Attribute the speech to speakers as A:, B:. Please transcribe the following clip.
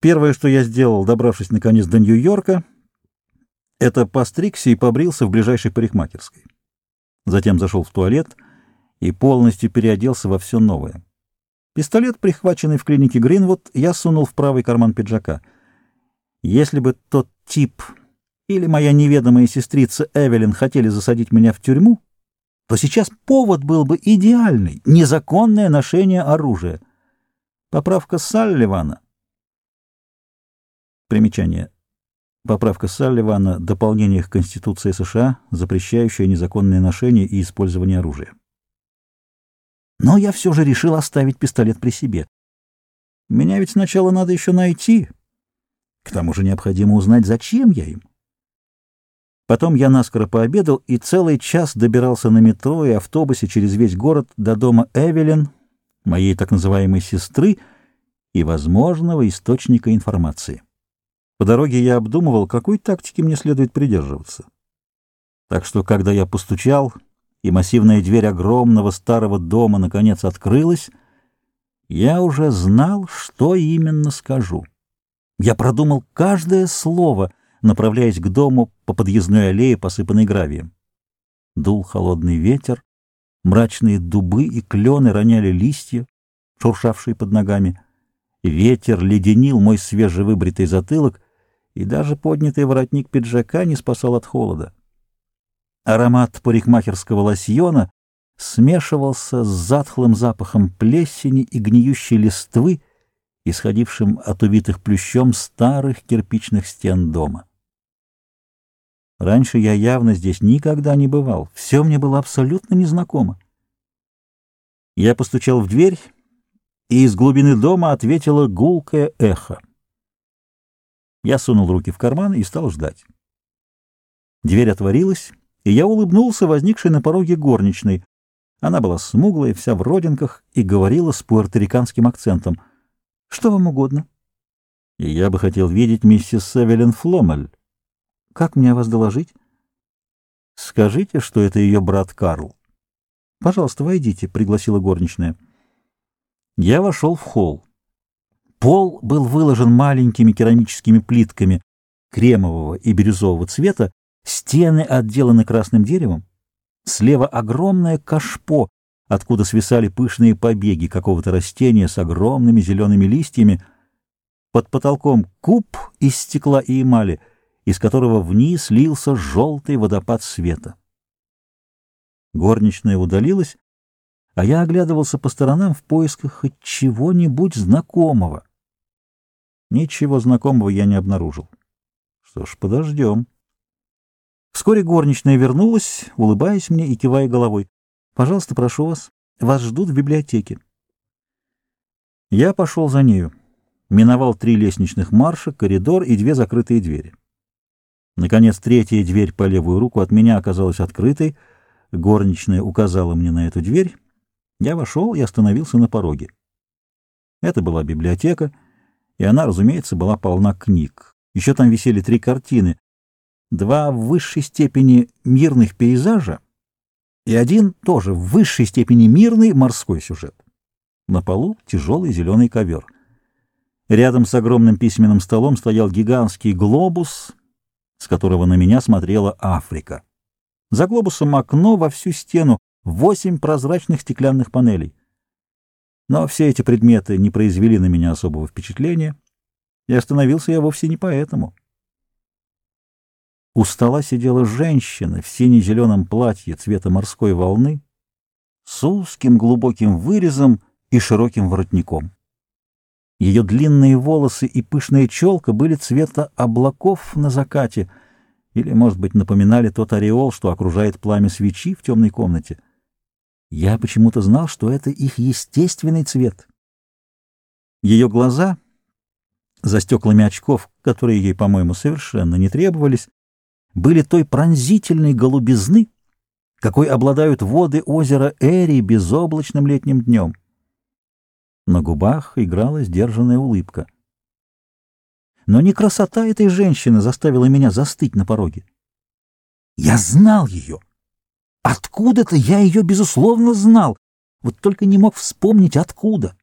A: Первое, что я сделал, добравшись наконец до Нью-Йорка, это постригся и побрился в ближайшей парикмахерской. Затем зашел в туалет и полностью переоделся во все новое. Пистолет, прихваченный в клинике Гринвуд, я сунул в правый карман пиджака. Если бы тот тип или моя неведомая сестрица Эвелин хотели засадить меня в тюрьму, то сейчас повод был бы идеальный — незаконное ношение оружия. Поправка Салливана. Примечание. Поправка Салливана — дополнение к Конституции США, запрещающее незаконное ношение и использование оружия. Но я все же решил оставить пистолет при себе. Меня ведь сначала надо еще найти. К тому же необходимо узнать, зачем я им. Потом я наскоро пообедал и целый час добирался на метро и автобусе через весь город до дома Эвелин, моей так называемой сестры и возможного источника информации. По дороге я обдумывал, какой тактики мне следует придерживаться. Так что, когда я постучал, и массивная дверь огромного старого дома наконец открылась, я уже знал, что именно скажу. Я продумал каждое слово, направляясь к дому по подъездной аллее, посыпанной гравием. Дул холодный ветер, мрачные дубы и клены роняли листья, шуршавшие под ногами. Ветер леденил мой свежевыбритый затылок, и даже поднятый воротник пиджака не спасал от холода. Аромат парикмахерского лосьона смешивался с затхлым запахом плесени и гниющей листвы, исходившим от увитых плющом старых кирпичных стен дома. Раньше я явно здесь никогда не бывал, все мне было абсолютно незнакомо. Я постучал в дверь, и из глубины дома ответило гулкое эхо. Я сунул руки в карман и стал ждать. Дверь отворилась, и я улыбнулся возникшей на пороге горничной. Она была смуглая, вся в родинках, и говорила с пуэрториканским акцентом. — Что вам угодно? — я бы хотел видеть миссис Севелин Фломель. — Как мне о вас доложить? — Скажите, что это ее брат Карл. — Пожалуйста, войдите, — пригласила горничная. Я вошел в холл. Пол был выложен маленькими керамическими плитками кремового и бирюзового цвета, стены отделаны красным деревом, слева огромное кашпо, откуда свисали пышные побеги какого-то растения с огромными зелеными листьями, под потолком куб из стекла и эмали, из которого вниз лился желтый водопад света. Горничная удалилась, а я оглядывался по сторонам в поисках хоть чего-нибудь знакомого. Ничего знакомого я не обнаружил. Что ж, подождем. Вскоре горничная вернулась, улыбаясь мне и кивая головой. «Пожалуйста, прошу вас. Вас ждут в библиотеке». Я пошел за нею. Миновал три лестничных марша, коридор и две закрытые двери. Наконец, третья дверь по левую руку от меня оказалась открытой. Горничная указала мне на эту дверь. Я вошел и остановился на пороге. Это была библиотека, и она, разумеется, была полна книг. Еще там висели три картины. Два в высшей степени мирных пейзажа и один тоже в высшей степени мирный морской сюжет. На полу тяжелый зеленый ковер. Рядом с огромным письменным столом стоял гигантский глобус, с которого на меня смотрела Африка. За глобусом окно во всю стену, восемь прозрачных стеклянных панелей. Но все эти предметы не произвели на меня особого впечатления, и остановился я вовсе не поэтому. У стола сидела женщина в сине-зеленом платье цвета морской волны с узким глубоким вырезом и широким воротником. Ее длинные волосы и пышная челка были цвета облаков на закате, или, может быть, напоминали тот ореол, что окружает пламя свечи в темной комнате. Я почему-то знал, что это их естественный цвет. Ее глаза, за стеклами очков, которые ей, по-моему, совершенно не требовались, были той пронзительной голубизны, какой обладают воды озера Эри безоблачным летним днем. На губах играла сдержанная улыбка. Но не красота этой женщины заставила меня застыть на пороге. Я знал ее. Откуда-то я ее, безусловно, знал, вот только не мог вспомнить, откуда.